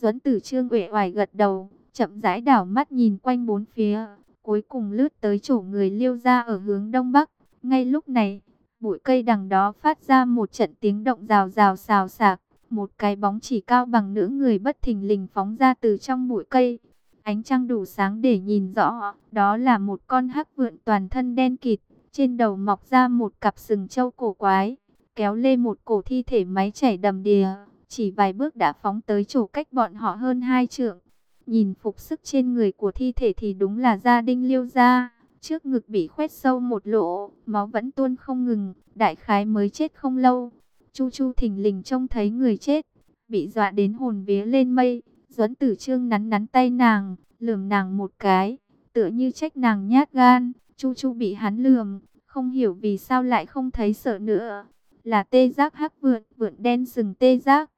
Duẫn Tử Trương uể oải gật đầu, chậm rãi đảo mắt nhìn quanh bốn phía, cuối cùng lướt tới chỗ người Liêu gia ở hướng đông bắc. Ngay lúc này, bụi cây đằng đó phát ra một trận tiếng động rào rào xào xạc, một cái bóng chỉ cao bằng nửa người bất thình lình phóng ra từ trong bụi cây. Ánh trăng đủ sáng để nhìn rõ, đó là một con hắc vượn toàn thân đen kịt, trên đầu mọc ra một cặp sừng trâu cổ quái, kéo lê một cổ thi thể máy chảy đầm đìa, chỉ vài bước đã phóng tới chỗ cách bọn họ hơn hai trượng. Nhìn phục sức trên người của thi thể thì đúng là gia đình liêu gia, trước ngực bị khoét sâu một lỗ, máu vẫn tuôn không ngừng, đại khái mới chết không lâu. Chu Chu thình lình trông thấy người chết, bị dọa đến hồn vía lên mây, Duẫn Tử Trương nắn nắn tay nàng, lườm nàng một cái, tựa như trách nàng nhát gan. Chu Chu bị hắn lườm, không hiểu vì sao lại không thấy sợ nữa. Là tê giác hắc vượn, vượn đen rừng tê giác.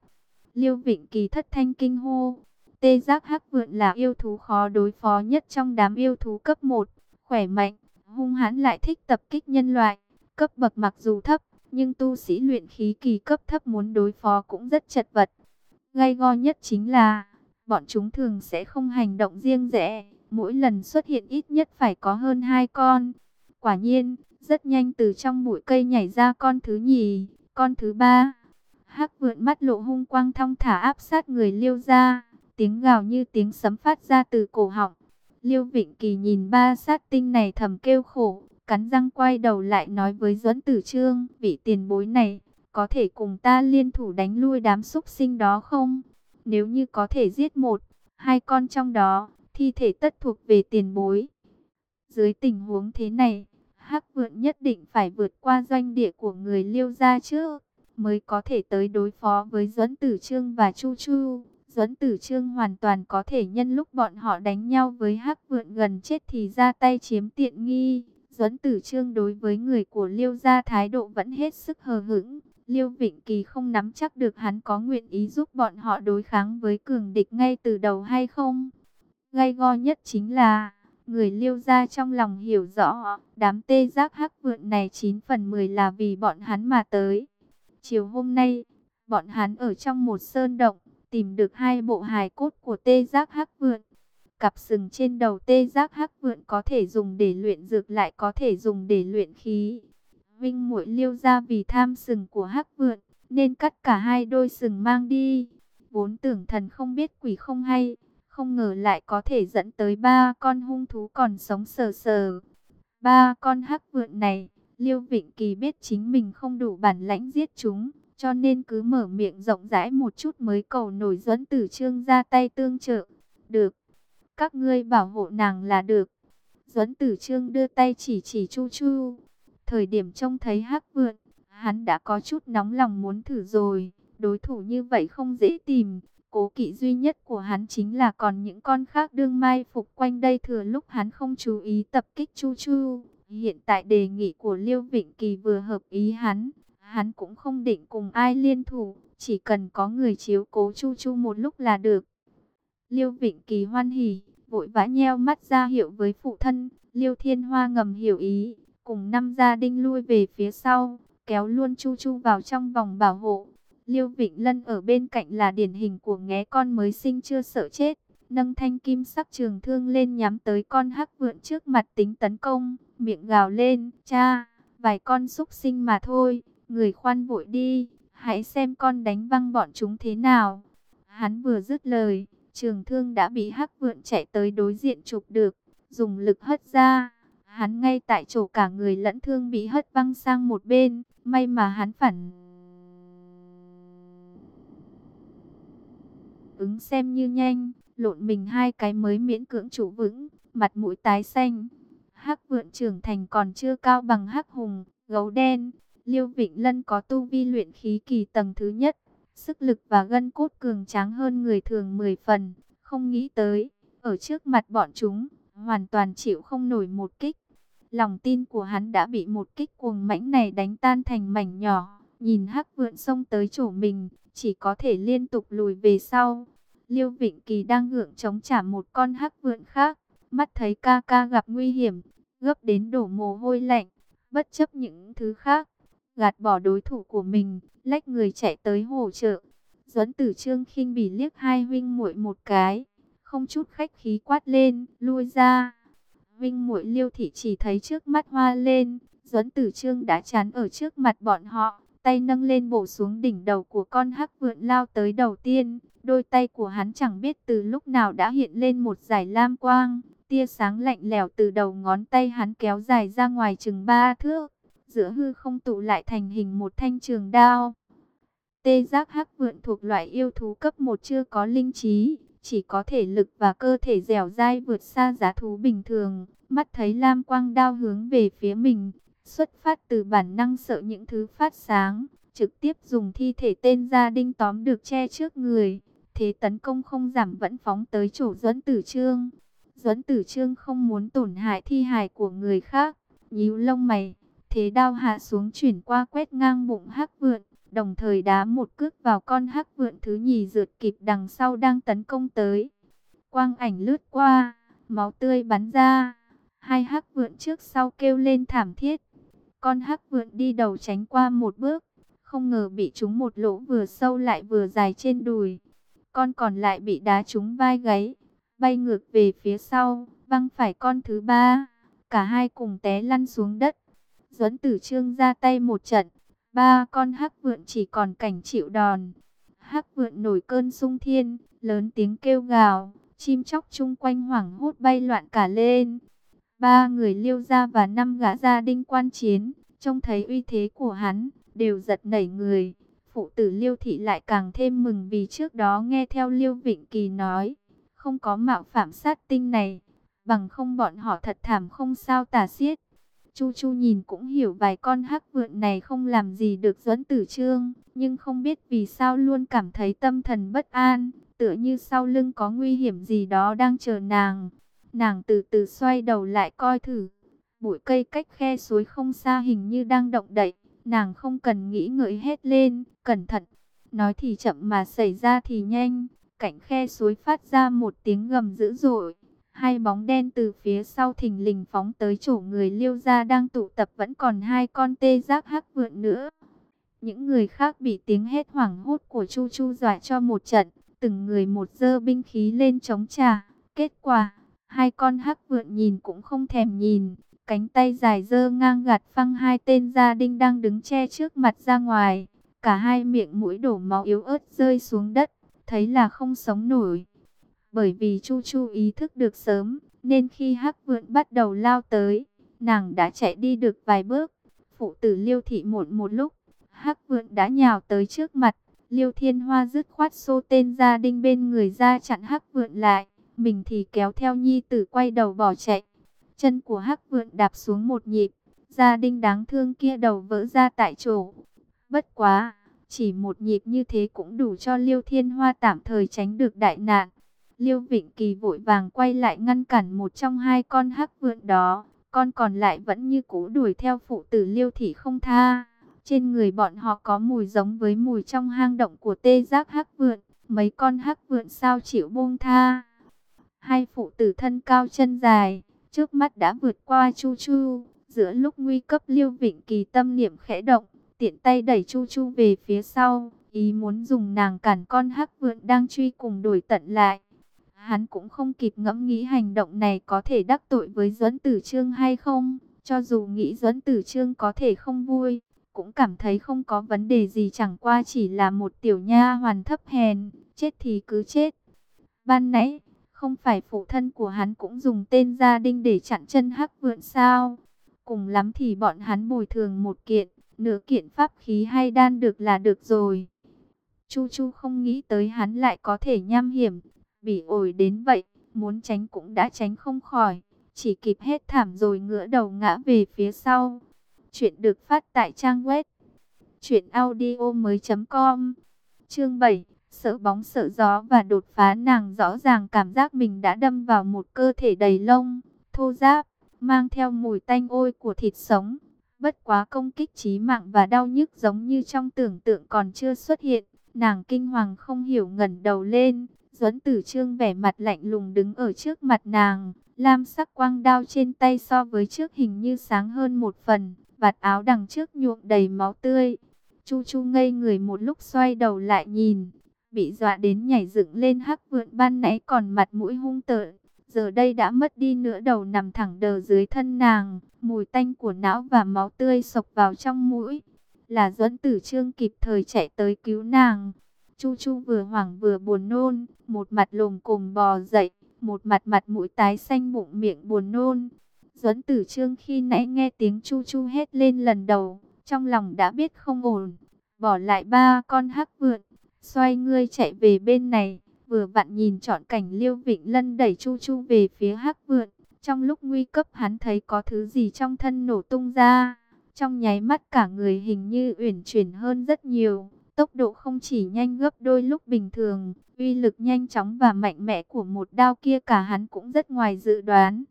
Liêu Vịnh Kỳ thất thanh kinh hô. Tê giác hắc vượn là yêu thú khó đối phó nhất trong đám yêu thú cấp 1, khỏe mạnh, hung hãn lại thích tập kích nhân loại. Cấp bậc mặc dù thấp, nhưng tu sĩ luyện khí kỳ cấp thấp muốn đối phó cũng rất chật vật. Gây go nhất chính là bọn chúng thường sẽ không hành động riêng rẽ, mỗi lần xuất hiện ít nhất phải có hơn hai con. Quả nhiên, rất nhanh từ trong bụi cây nhảy ra con thứ nhì, con thứ ba. Hắc vượn mắt lộ hung quang thong thả áp sát người liêu ra, tiếng gào như tiếng sấm phát ra từ cổ họng. Liêu Vịnh Kỳ nhìn ba sát tinh này thầm kêu khổ, cắn răng quay đầu lại nói với Duẫn Tử Trương, vị tiền bối này, có thể cùng ta liên thủ đánh lui đám súc sinh đó không? Nếu như có thể giết một, hai con trong đó, thi thể tất thuộc về tiền bối. Dưới tình huống thế này, Hắc Vượn nhất định phải vượt qua doanh địa của người Liêu gia trước, mới có thể tới đối phó với Duẫn Tử Trương và Chu Chu. Duẫn Tử Trương hoàn toàn có thể nhân lúc bọn họ đánh nhau với Hắc Vượn gần chết thì ra tay chiếm tiện nghi. Duẫn Tử Trương đối với người của Liêu gia thái độ vẫn hết sức hờ hững, Liêu Vịnh Kỳ không nắm chắc được hắn có nguyện ý giúp bọn họ đối kháng với cường địch ngay từ đầu hay không. Gây go nhất chính là, người Liêu gia trong lòng hiểu rõ, đám tê giác hắc vượn này 9 phần 10 là vì bọn hắn mà tới. Chiều hôm nay, bọn hắn ở trong một sơn động, tìm được hai bộ hài cốt của tê giác hắc vượn. Cặp sừng trên đầu tê giác hắc vượn có thể dùng để luyện dược lại có thể dùng để luyện khí. Vinh muội liêu ra vì tham sừng của hắc vượn, nên cắt cả hai đôi sừng mang đi. Vốn tưởng thần không biết quỷ không hay, không ngờ lại có thể dẫn tới ba con hung thú còn sống sờ sờ. Ba con hắc vượn này, Liêu Vịnh Kỳ biết chính mình không đủ bản lãnh giết chúng, cho nên cứ mở miệng rộng rãi một chút mới cầu nổi dẫn tử trương ra tay tương trợ. Được, các ngươi bảo hộ nàng là được. Duẫn Tử Trương đưa tay chỉ chỉ Chu Chu. Thời điểm trông thấy hắc vượn, hắn đã có chút nóng lòng muốn thử rồi. Đối thủ như vậy không dễ tìm. Cố kỵ duy nhất của hắn chính là còn những con khác đương mai phục quanh đây thừa lúc hắn không chú ý tập kích Chu Chu. Hiện tại đề nghị của Liêu Vịnh Kỳ vừa hợp ý hắn. Hắn cũng không định cùng ai liên thủ, chỉ cần có người chiếu cố Chu Chu một lúc là được. Liêu Vịnh Kỳ hoan hỉ, vội vã nheo mắt ra hiệu với phụ thân. Liêu Thiên Hoa ngầm hiểu ý, cùng năm gia đình lui về phía sau, kéo luôn Chu Chu vào trong vòng bảo hộ. Liêu Vịnh Lân ở bên cạnh là điển hình của nghé con mới sinh chưa sợ chết, nâng thanh kim sắc trường thương lên nhắm tới con hắc vượn trước mặt tính tấn công, miệng gào lên, cha, vài con xúc sinh mà thôi, người khoan vội đi, hãy xem con đánh văng bọn chúng thế nào. Hắn vừa dứt lời, trường thương đã bị hắc vượn chạy tới đối diện chụp được, dùng lực hất ra. Hắn ngay tại chỗ cả người lẫn thương bị hất văng sang một bên, may mà hắn phản ứng xem như nhanh, lộn mình hai cái mới miễn cưỡng chủ vững, mặt mũi tái xanh. Hắc vượn trưởng thành còn chưa cao bằng hắc hùng, gấu đen. Liêu Vịnh Lân có tu vi luyện khí kỳ tầng thứ nhất, sức lực và gân cốt cường tráng hơn người thường 10 phần, không nghĩ tới, ở trước mặt bọn chúng, hoàn toàn chịu không nổi một kích. Lòng tin của hắn đã bị một kích cuồng mãnh này đánh tan thành mảnh nhỏ, nhìn hắc vượn xông tới chỗ mình, chỉ có thể liên tục lùi về sau. Liêu Vịnh Kỳ đang gượng chống trả một con hắc vượn khác, mắt thấy ca ca gặp nguy hiểm, gấp đến đổ mồ hôi lạnh, bất chấp những thứ khác, gạt bỏ đối thủ của mình, lách người chạy tới hỗ trợ. Duẫn Tử Trương khinh bỉ liếc hai huynh muội một cái, không chút khách khí quát lên, lui ra. Huynh muội Liêu thị chỉ thấy trước mắt hoa lên, Duẫn Tử Trương đã chắn ở trước mặt bọn họ, tay nâng lên bổ xuống đỉnh đầu của con hắc vượn lao tới đầu tiên, đôi tay của hắn chẳng biết từ lúc nào đã hiện lên một giải lam quang, tia sáng lạnh lẽo từ đầu ngón tay hắn kéo dài ra ngoài chừng ba thước, giữa hư không tụ lại thành hình một thanh trường đao. Tê giác hắc vượn thuộc loại yêu thú cấp 1 chưa có linh trí, chỉ có thể lực và cơ thể dẻo dai vượt xa giá thú bình thường. Mắt thấy lam quang đao hướng về phía mình, xuất phát từ bản năng sợ những thứ phát sáng, trực tiếp dùng thi thể tên gia đinh tóm được che trước người. Thế tấn công không giảm vẫn phóng tới chỗ dẫn Tử Trương. Duẫn Tử Trương không muốn tổn hại thi hài của người khác, nhíu lông mày, thế đao hạ xuống chuyển qua quét ngang bụng hắc vượn đồng thời đá một cước vào con hắc vượn thứ nhì rượt kịp đằng sau đang tấn công tới. Quang ảnh lướt qua, máu tươi bắn ra, hai hắc vượn trước sau kêu lên thảm thiết. Con hắc vượn đi đầu tránh qua một bước, không ngờ bị trúng một lỗ vừa sâu lại vừa dài trên đùi. Con còn lại bị đá trúng vai gáy, bay ngược về phía sau, văng phải con thứ ba. Cả hai cùng té lăn xuống đất. Duẫn Tử Trương ra tay một trận, Ba con hắc vượn chỉ còn cảnh chịu đòn. Hắc vượn nổi cơn sung thiên, lớn tiếng kêu gào, chim chóc chung quanh hoảng hốt bay loạn cả lên. Ba người liêu ra và năm gã gia đinh quan chiến, trông thấy uy thế của hắn, đều giật nảy người. Phụ tử liêu thị lại càng thêm mừng vì trước đó nghe theo liêu vịnh kỳ nói, không có mạo phạm sát tinh này, bằng không bọn họ thật thảm không sao tả xiết. Chu Chu nhìn cũng hiểu vài con hắc vượn này không làm gì được dẫn Tử Trương, nhưng không biết vì sao luôn cảm thấy tâm thần bất an, tựa như sau lưng có nguy hiểm gì đó đang chờ nàng. Nàng từ từ xoay đầu lại coi thử, bụi cây cách khe suối không xa hình như đang động đậy, nàng không cần nghĩ ngợi hết lên, cẩn thận. Nói thì chậm mà xảy ra thì nhanh, cạnh khe suối phát ra một tiếng gầm dữ dội Hai bóng đen từ phía sau thình lình phóng tới chỗ người liêu ra đang tụ tập vẫn còn hai con tê giác hắc vượn nữa. Những người khác bị tiếng hét hoảng hốt của Chu Chu dọa cho một trận, từng người một dơ binh khí lên chống trả. Kết quả, hai con hắc vượn nhìn cũng không thèm nhìn, cánh tay dài dơ ngang gạt phăng hai tên gia đinh đang đứng che trước mặt ra ngoài. Cả hai miệng mũi đổ máu yếu ớt rơi xuống đất, thấy là không sống nổi. Bởi vì Chu Chu ý thức được sớm, nên khi Hắc Vượn bắt đầu lao tới, nàng đã chạy đi được vài bước. Phụ tử Liêu Thị muộn một lúc, Hắc Vượn đã nhào tới trước mặt. Liêu Thiên Hoa dứt khoát xô tên gia đinh bên người ra chặn Hắc Vượn lại. Mình thì kéo theo nhi tử quay đầu bỏ chạy. Chân của Hắc Vượn đạp xuống một nhịp. Gia đinh đáng thương kia đầu vỡ ra tại chỗ. Bất quá, chỉ một nhịp như thế cũng đủ cho Liêu Thiên Hoa tạm thời tránh được đại nạn. Liêu Vịnh Kỳ vội vàng quay lại ngăn cản một trong hai con hắc vượn đó. Con còn lại vẫn như cũ đuổi theo phụ tử Liêu Thị không tha. Trên người bọn họ có mùi giống với mùi trong hang động của tê giác hắc vượn. Mấy con hắc vượn sao chịu buông tha. Hai phụ tử thân cao chân dài, trước mắt đã vượt qua Chu Chu. Giữa lúc nguy cấp Liêu Vịnh Kỳ tâm niệm khẽ động, tiện tay đẩy Chu Chu về phía sau, ý muốn dùng nàng cản con hắc vượn đang truy cùng đuổi tận lại. Hắn cũng không kịp ngẫm nghĩ hành động này có thể đắc tội với Duẫn Tử Trương hay không. Cho dù nghĩ Duẫn Tử Trương có thể không vui, cũng cảm thấy không có vấn đề gì chẳng qua chỉ là một tiểu nha hoàn thấp hèn, chết thì cứ chết. Ban nãy, không phải phụ thân của hắn cũng dùng tên gia đinh để chặn chân hắc vượn sao? Cùng lắm thì bọn hắn bồi thường một kiện, nửa kiện pháp khí hay đan được là được rồi. Chu Chu không nghĩ tới hắn lại có thể nham hiểm, bị ổi đến vậy, muốn tránh cũng đã tránh không khỏi, chỉ kịp hết thảm rồi ngửa đầu ngã về phía sau. Chuyện được phát tại trang web truyệnaudiomoi.com. Chương 7, sợ bóng sợ gió và đột phá nàng rõ ràng cảm giác mình đã đâm vào một cơ thể đầy lông, thô ráp, mang theo mùi tanh ôi của thịt sống. Bất quá công kích trí mạng và đau nhức giống như trong tưởng tượng còn chưa xuất hiện, nàng kinh hoàng không hiểu ngẩn đầu lên, Duấn Tử Trương vẻ mặt lạnh lùng đứng ở trước mặt nàng, lam sắc quang đao trên tay so với trước hình như sáng hơn một phần, vạt áo đằng trước nhuộm đầy máu tươi. Chu Chu ngây người một lúc xoay đầu lại nhìn, bị dọa đến nhảy dựng lên hắc vượn ban nãy còn mặt mũi hung tợn, giờ đây đã mất đi nửa đầu nằm thẳng đờ dưới thân nàng, mùi tanh của não và máu tươi sộc vào trong mũi. Là Duẫn Tử Trương kịp thời chạy tới cứu nàng. Chu Chu vừa hoảng vừa buồn nôn, một mặt lồm cồm bò dậy, một mặt mặt mũi tái xanh bụng miệng buồn nôn. Duẫn Tử Trương khi nãy nghe tiếng Chu Chu hét lên lần đầu, trong lòng đã biết không ổn, bỏ lại ba con hắc vượn, xoay ngươi chạy về bên này, vừa vặn nhìn chọn cảnh Liêu Vịnh Lân đẩy Chu Chu về phía hắc vượn. Trong lúc nguy cấp hắn thấy có thứ gì trong thân nổ tung ra, trong nháy mắt cả người hình như uyển chuyển hơn rất nhiều, tốc độ không chỉ nhanh gấp đôi lúc bình thường, uy lực nhanh chóng và mạnh mẽ của một đao kia cả hắn cũng rất ngoài dự đoán.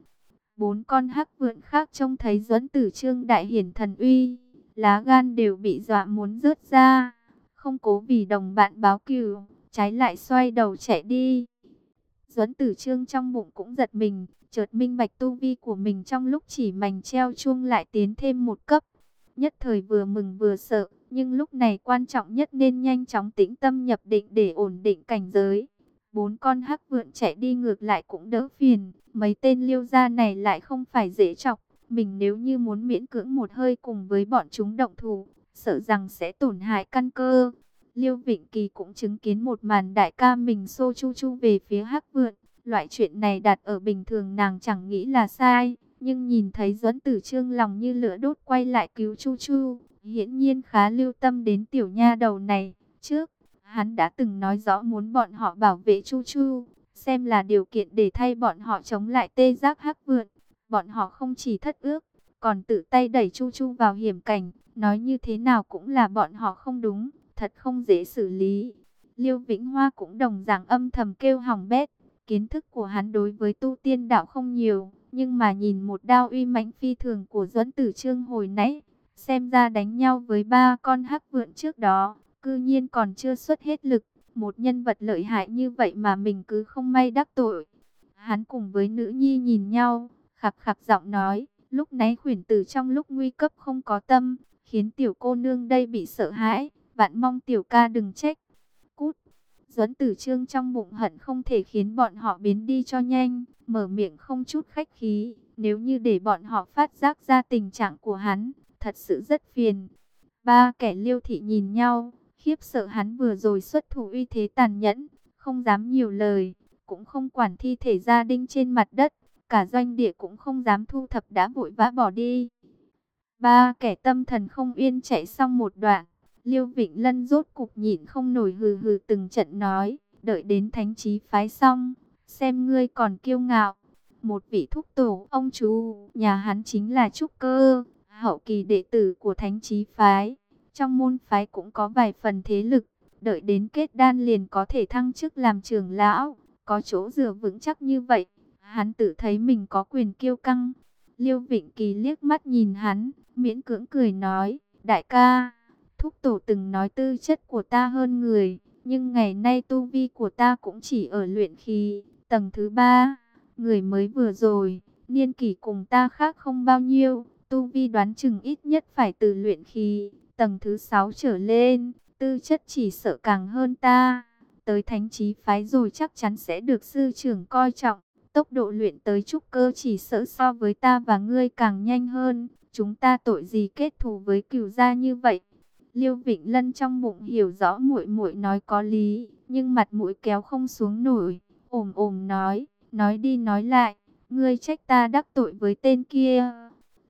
Bốn con hắc vượn khác trông thấy Duẫn Tử Trương đại hiển thần uy, lá gan đều bị dọa muốn rớt ra, không cố vì đồng bạn báo cừu, trái lại xoay đầu chạy đi. Duẫn Tử Trương trong bụng cũng giật mình, chợt minh bạch tu vi của mình trong lúc chỉ mảnh treo chuông lại tiến thêm một cấp. Nhất thời vừa mừng vừa sợ, nhưng lúc này quan trọng nhất nên nhanh chóng tĩnh tâm nhập định để ổn định cảnh giới. Bốn con hắc vượn chạy đi ngược lại cũng đỡ phiền, mấy tên liêu gia này lại không phải dễ chọc. Mình nếu như muốn miễn cưỡng một hơi cùng với bọn chúng động thủ, sợ rằng sẽ tổn hại căn cơ. Liêu Vịnh Kỳ cũng chứng kiến một màn đại ca mình xô chu chu về phía hắc vượn. Loại chuyện này đặt ở bình thường nàng chẳng nghĩ là sai, nhưng nhìn thấy Duẫn Tử Trương lòng như lửa đốt quay lại cứu Chu Chu, hiển nhiên khá lưu tâm đến tiểu nha đầu này. Trước, hắn đã từng nói rõ muốn bọn họ bảo vệ Chu Chu, xem là điều kiện để thay bọn họ chống lại tê giác hắc vượn. Bọn họ không chỉ thất ước, còn tự tay đẩy Chu Chu vào hiểm cảnh, nói như thế nào cũng là bọn họ không đúng, thật không dễ xử lý. Liêu Vĩnh Hoa cũng đồng dạng âm thầm kêu hỏng bét, kiến thức của hắn đối với tu tiên đạo không nhiều, nhưng mà nhìn một đao uy mãnh phi thường của Duẫn Tử Trương hồi nãy, xem ra đánh nhau với ba con hắc vượn trước đó, cư nhiên còn chưa xuất hết lực, một nhân vật lợi hại như vậy mà mình cứ không may đắc tội. Hắn cùng với nữ nhi nhìn nhau, khạc khạc giọng nói, lúc nãy khuyển tử trong lúc nguy cấp không có tâm, khiến tiểu cô nương đây bị sợ hãi, vạn mong tiểu ca đừng trách. Cút! Duẫn Tử Trương trong bụng hận không thể khiến bọn họ biến đi cho nhanh, mở miệng không chút khách khí, nếu như để bọn họ phát giác ra tình trạng của hắn, thật sự rất phiền. Ba kẻ liêu thị nhìn nhau, khiếp sợ hắn vừa rồi xuất thủ uy thế tàn nhẫn, không dám nhiều lời, cũng không quản thi thể gia đinh trên mặt đất, cả doanh địa cũng không dám thu thập đã vội vã bỏ đi. Ba kẻ tâm thần không yên chạy xong một đoạn, Liêu Vịnh Lân rốt cục nhịn không nổi hừ hừ từng trận nói, đợi đến thánh trí phái xong, xem ngươi còn kiêu ngạo. Một vị thúc tổ, ông chú, nhà hắn chính là Trúc Cơ, hậu kỳ đệ tử của thánh trí phái. Trong môn phái cũng có vài phần thế lực, đợi đến kết đan liền có thể thăng chức làm trưởng lão, có chỗ dựa vững chắc như vậy. Hắn tự thấy mình có quyền kiêu căng. Liêu Vịnh Kỳ liếc mắt nhìn hắn, miễn cưỡng cười nói, đại ca, thúc tổ từng nói tư chất của ta hơn người, nhưng ngày nay tu vi của ta cũng chỉ ở luyện khí, tầng thứ ba, người mới vừa rồi, niên kỷ cùng ta khác không bao nhiêu, tu vi đoán chừng ít nhất phải từ luyện khí, tầng thứ sáu trở lên, tư chất chỉ sợ càng hơn ta, tới thánh trí phái rồi chắc chắn sẽ được sư trưởng coi trọng. Tốc độ luyện tới trúc cơ chỉ sợ so với ta và ngươi càng nhanh hơn. Chúng ta tội gì kết thù với cửu gia như vậy? Liêu Vịnh Lân trong bụng hiểu rõ muội muội nói có lý, nhưng mặt mũi kéo không xuống nổi, ồm ồm nói, nói đi nói lại, ngươi trách ta đắc tội với tên kia.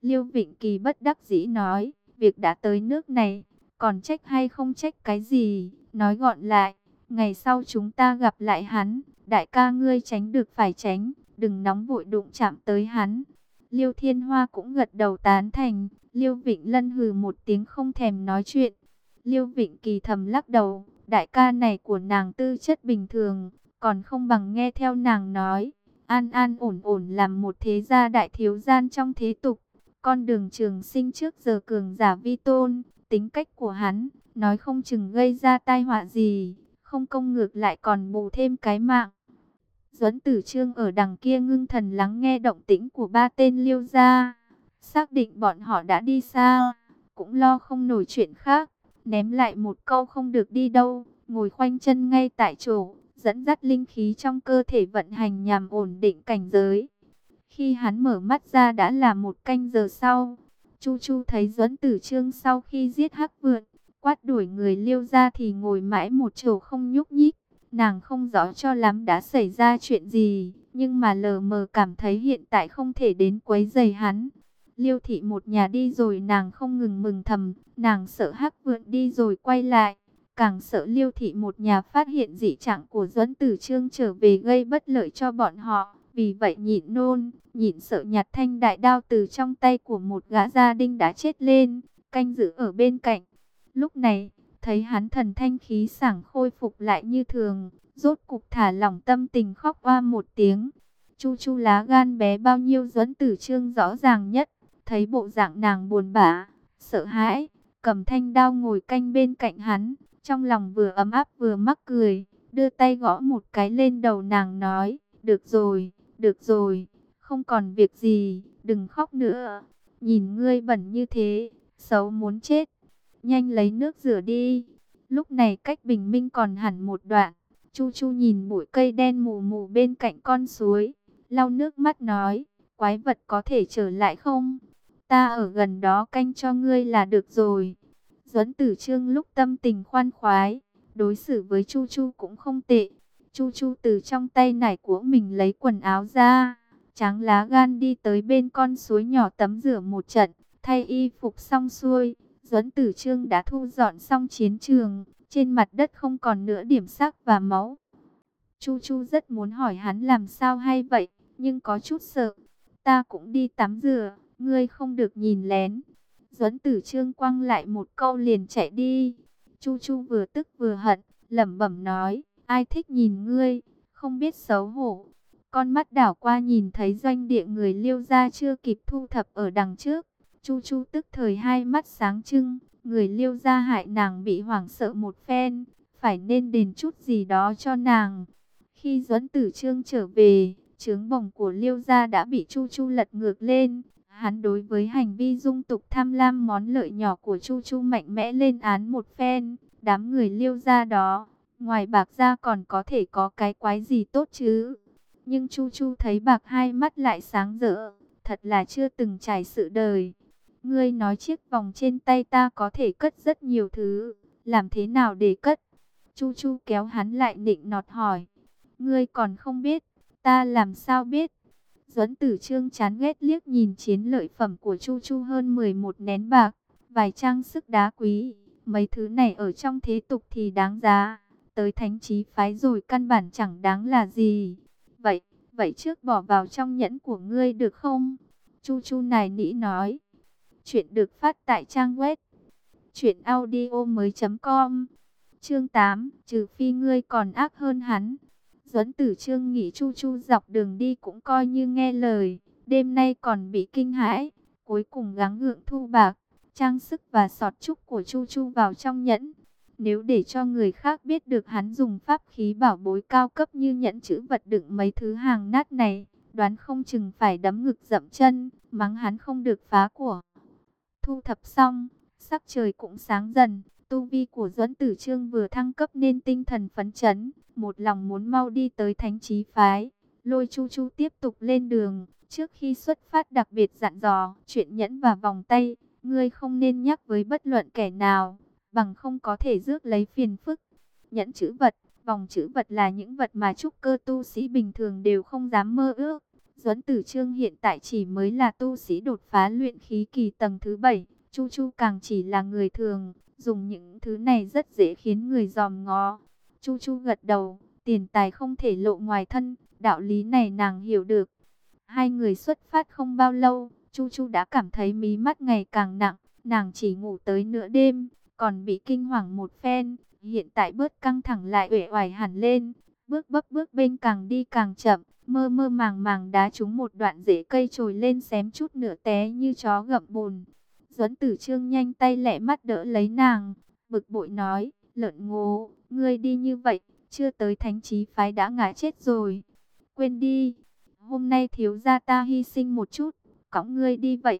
Liêu Vịnh Kỳ bất đắc dĩ nói, việc đã tới nước này, còn trách hay không trách cái gì, nói gọn lại, ngày sau chúng ta gặp lại hắn, đại ca ngươi tránh được phải tránh, đừng nóng vội đụng chạm tới hắn. Liêu Thiên Hoa cũng gật đầu tán thành, Liêu Vịnh Lân hừ một tiếng không thèm nói chuyện. Liêu Vịnh Kỳ thầm lắc đầu, đại ca này của nàng tư chất bình thường, còn không bằng nghe theo nàng nói. An an ổn ổn làm một thế gia đại thiếu gian trong thế tục. Con đường trường sinh trước giờ cường giả vi tôn, tính cách của hắn, nói không chừng gây ra tai họa gì, không công ngược lại còn bù thêm cái mạng. Duẫn Tử Trương ở đằng kia ngưng thần lắng nghe động tĩnh của ba tên liêu gia. Xác định bọn họ đã đi xa, cũng lo không nổi chuyện khác. Ném lại một câu không được đi đâu, ngồi khoanh chân ngay tại chỗ, dẫn dắt linh khí trong cơ thể vận hành nhằm ổn định cảnh giới. Khi hắn mở mắt ra đã là một canh giờ sau, Chu Chu thấy Duẫn Tử Trương sau khi giết Hắc Vượn, quát đuổi người Liêu ra thì ngồi mãi một chỗ không nhúc nhích. Nàng không rõ cho lắm đã xảy ra chuyện gì, nhưng mà lờ mờ cảm thấy hiện tại không thể đến quấy rầy hắn. Liêu thị một nhà đi rồi nàng không ngừng mừng thầm, nàng sợ hắc vượn đi rồi quay lại. Càng sợ liêu thị một nhà phát hiện dị trạng của Duẫn Tử Trương trở về gây bất lợi cho bọn họ. Vì vậy nhịn nôn, nhịn sợ nhặt thanh đại đao từ trong tay của một gã gia đình đã chết lên, canh giữ ở bên cạnh. Lúc này, thấy hắn thần thanh khí sảng khôi phục lại như thường, rốt cục thả lỏng tâm tình khóc oa một tiếng. Chu chu lá gan bé bao nhiêu Duẫn Tử Trương rõ ràng nhất, thấy bộ dạng nàng buồn bã, sợ hãi, cầm thanh đao ngồi canh bên cạnh hắn, trong lòng vừa ấm áp vừa mắc cười, đưa tay gõ một cái lên đầu nàng nói, được rồi, được rồi, không còn việc gì, đừng khóc nữa, nhìn ngươi bẩn như thế, xấu muốn chết, nhanh lấy nước rửa đi. Lúc này cách bình minh còn hẳn một đoạn, Chu Chu nhìn bụi cây đen mù mù bên cạnh con suối, lau nước mắt nói, quái vật có thể trở lại không? Ta ở gần đó canh cho ngươi là được rồi. Duẫn Tử Trương lúc tâm tình khoan khoái, đối xử với Chu Chu cũng không tệ. Chu Chu từ trong tay nải của mình lấy quần áo ra, trắng lá gan đi tới bên con suối nhỏ tắm rửa một trận, thay y phục xong xuôi. Duẫn Tử Trương đã thu dọn xong chiến trường, trên mặt đất không còn nữa điểm sắc và máu. Chu Chu rất muốn hỏi hắn làm sao hay vậy, nhưng có chút sợ. Ta cũng đi tắm rửa, ngươi không được nhìn lén. Duẫn Tử Trương quăng lại một câu liền chạy đi. Chu Chu vừa tức vừa hận, lẩm bẩm nói, ai thích nhìn ngươi, không biết xấu hổ. Con mắt đảo qua nhìn thấy doanh địa người liêu ra chưa kịp thu thập ở đằng trước. Chu Chu tức thời hai mắt sáng trưng, người liêu ra hại nàng bị hoảng sợ một phen, phải nên đền chút gì đó cho nàng. Khi Duẫn Tử Trương trở về, trướng bồng của liêu gia đã bị Chu Chu lật ngược lên. Hắn đối với hành vi dung tục tham lam món lợi nhỏ của Chu Chu mạnh mẽ lên án một phen. Đám người liêu ra đó, ngoài bạc ra còn có thể có cái quái gì tốt chứ. Nhưng Chu Chu thấy bạc hai mắt lại sáng rỡ, thật là chưa từng trải sự đời. Ngươi nói chiếc vòng trên tay ta có thể cất rất nhiều thứ, làm thế nào để cất? Chu Chu kéo hắn lại nịnh nọt hỏi. Ngươi còn không biết, ta làm sao biết? Duẫn Tử Trương chán ghét liếc nhìn chiến lợi phẩm của Chu Chu hơn 11 nén bạc, vài trang sức đá quý, mấy thứ này ở trong thế tục thì đáng giá, tới thánh trí phái rồi căn bản chẳng đáng là gì. Vậy, vậy trước bỏ vào trong nhẫn của ngươi được không? Chu Chu này nĩ nói. Chuyện được phát tại trang web truyệnaudiomoi.com. Chương 8, trừ phi ngươi còn ác hơn hắn. Duẫn Tử Trương nghĩ Chu Chu dọc đường đi cũng coi như nghe lời, đêm nay còn bị kinh hãi, cuối cùng gắng gượng thu bạc, trang sức và sọt trúc của Chu Chu vào trong nhẫn. Nếu để cho người khác biết được hắn dùng pháp khí bảo bối cao cấp như nhẫn chữ vật đựng mấy thứ hàng nát này, đoán không chừng phải đấm ngực dậm chân, mắng hắn không được phá của. Thu thập xong, sắc trời cũng sáng dần, tu vi của Duẫn Tử Trương vừa thăng cấp nên tinh thần phấn chấn, một lòng muốn mau đi tới thánh trí phái. Lôi Chu Chu tiếp tục lên đường, trước khi xuất phát đặc biệt dặn dò, chuyện nhẫn và vòng tay, ngươi không nên nhắc với bất luận kẻ nào, bằng không có thể rước lấy phiền phức. Nhẫn chữ vật, vòng chữ vật là những vật mà trúc cơ tu sĩ bình thường đều không dám mơ ước. Duẫn Tử Trương hiện tại chỉ mới là tu sĩ đột phá luyện khí kỳ tầng thứ 7, Chu Chu càng chỉ là người thường, dùng những thứ này rất dễ khiến người dòm ngó. Chu Chu gật đầu, tiền tài không thể lộ ngoài thân, đạo lý này nàng hiểu được. Hai người xuất phát không bao lâu, Chu Chu đã cảm thấy mí mắt ngày càng nặng, nàng chỉ ngủ tới nửa đêm, còn bị kinh hoàng một phen, hiện tại bớt căng thẳng lại uể oải hẳn lên, bước bấp bước bên càng đi càng chậm, mơ mơ màng màng đá trúng một đoạn rễ cây trồi lên xém chút nửa té như chó gậm bùn. Duẫn Tử Trương nhanh tay lẹ mắt đỡ lấy nàng, bực bội nói, lợn ngố, ngươi đi như vậy, chưa tới thánh trí phái đã ngã chết rồi. Quên đi, hôm nay thiếu gia ta hy sinh một chút, cõng ngươi đi vậy.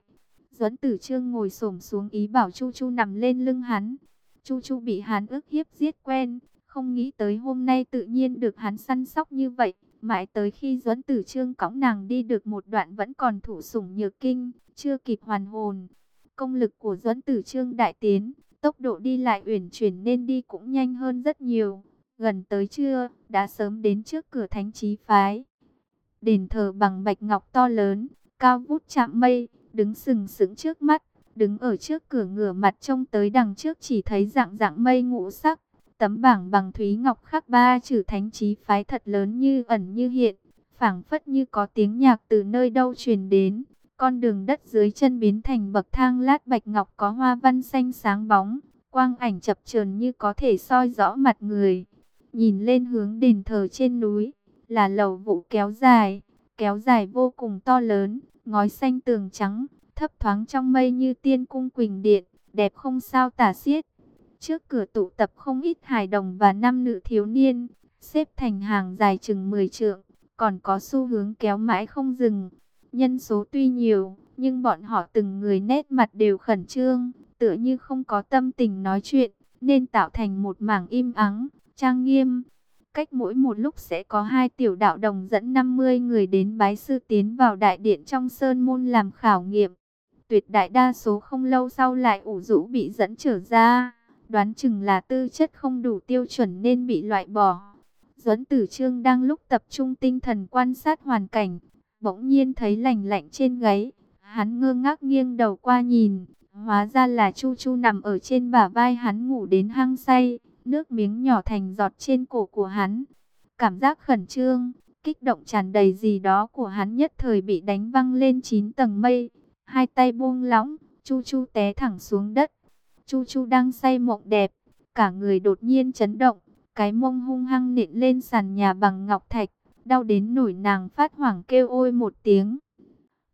Duẫn Tử Trương ngồi xổm xuống ý bảo Chu Chu nằm lên lưng hắn. Chu Chu bị hắn ức hiếp giết quen, Không nghĩ tới hôm nay tự nhiên được hắn săn sóc như vậy. Mãi tới khi Duẫn Tử Trương cõng nàng đi được một đoạn vẫn còn thủ sủng nhược kinh, chưa kịp hoàn hồn. Công lực của Duẫn Tử Trương đại tiến, tốc độ đi lại uyển chuyển nên đi cũng nhanh hơn rất nhiều. Gần tới trưa, đã sớm đến trước cửa thánh trí phái. Đền thờ bằng bạch ngọc to lớn, cao vút chạm mây, đứng sừng sững trước mắt, đứng ở trước cửa ngửa mặt trông tới đằng trước chỉ thấy dạng dạng mây ngũ sắc. Tấm bảng bằng thúy ngọc khắc ba chữ thánh trí phái thật lớn như ẩn như hiện, phảng phất như có tiếng nhạc từ nơi đâu truyền đến. Con đường đất dưới chân biến thành bậc thang lát bạch ngọc có hoa văn xanh sáng bóng, quang ảnh chập chờn như có thể soi rõ mặt người. Nhìn lên hướng đền thờ trên núi, là lầu vụ kéo dài, kéo dài vô cùng to lớn, ngói xanh tường trắng, thấp thoáng trong mây như tiên cung quỳnh điện, đẹp không sao tả xiết. Trước cửa tụ tập không ít hài đồng và nam nữ thiếu niên, xếp thành hàng dài chừng 10 trượng, còn có xu hướng kéo mãi không dừng. Nhân số tuy nhiều, nhưng bọn họ từng người nét mặt đều khẩn trương, tựa như không có tâm tình nói chuyện, nên tạo thành một mảng im ắng, trang nghiêm. Cách mỗi một lúc sẽ có hai tiểu đạo đồng dẫn 50 người đến bái sư tiến vào đại điện trong sơn môn làm khảo nghiệm. Tuyệt đại đa số không lâu sau lại ủ rũ bị dẫn trở ra, đoán chừng là tư chất không đủ tiêu chuẩn nên bị loại bỏ. Duẫn Tử Trương đang lúc tập trung tinh thần quan sát hoàn cảnh, bỗng nhiên thấy lạnh lạnh trên gáy, hắn ngơ ngác nghiêng đầu qua nhìn, hóa ra là Chu Chu nằm ở trên bả vai hắn ngủ đến hăng say nước miếng nhỏ thành giọt trên cổ của hắn. Cảm giác khẩn trương, kích động tràn đầy gì đó của hắn nhất thời bị đánh văng lên chín tầng mây. Hai tay buông lỏng, Chu Chu té thẳng xuống đất. Chu Chu đang say mộng đẹp, cả người đột nhiên chấn động, cái mông hung hăng nện lên sàn nhà bằng ngọc thạch, đau đến nổi nàng phát hoảng kêu ôi một tiếng.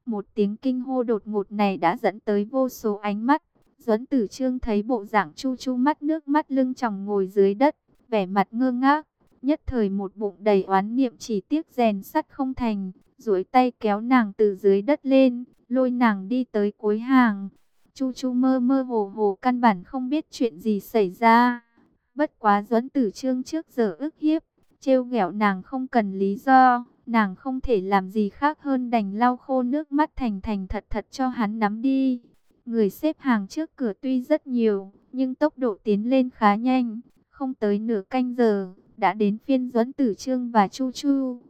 Một tiếng kinh hô đột ngột này đã dẫn tới vô số ánh mắt, Duẫn Tử Trương thấy bộ dạng Chu Chu mắt nước mắt lưng tròng ngồi dưới đất, vẻ mặt ngơ ngác, nhất thời một bụng đầy oán niệm chỉ tiếc rèn sắt không thành, duỗi tay kéo nàng từ dưới đất lên, lôi nàng đi tới cuối hàng. Chu Chu mơ mơ hồ hồ căn bản không biết chuyện gì xảy ra. Bất quá Duẫn Tử Trương trước giờ ức hiếp, trêu ghẹo nàng không cần lý do, nàng không thể làm gì khác hơn đành lau khô nước mắt thành thành thật thật cho hắn nắm đi. Người xếp hàng trước cửa tuy rất nhiều, nhưng tốc độ tiến lên khá nhanh, không tới nửa canh giờ, đã đến phiên Duẫn Tử Trương và Chu Chu.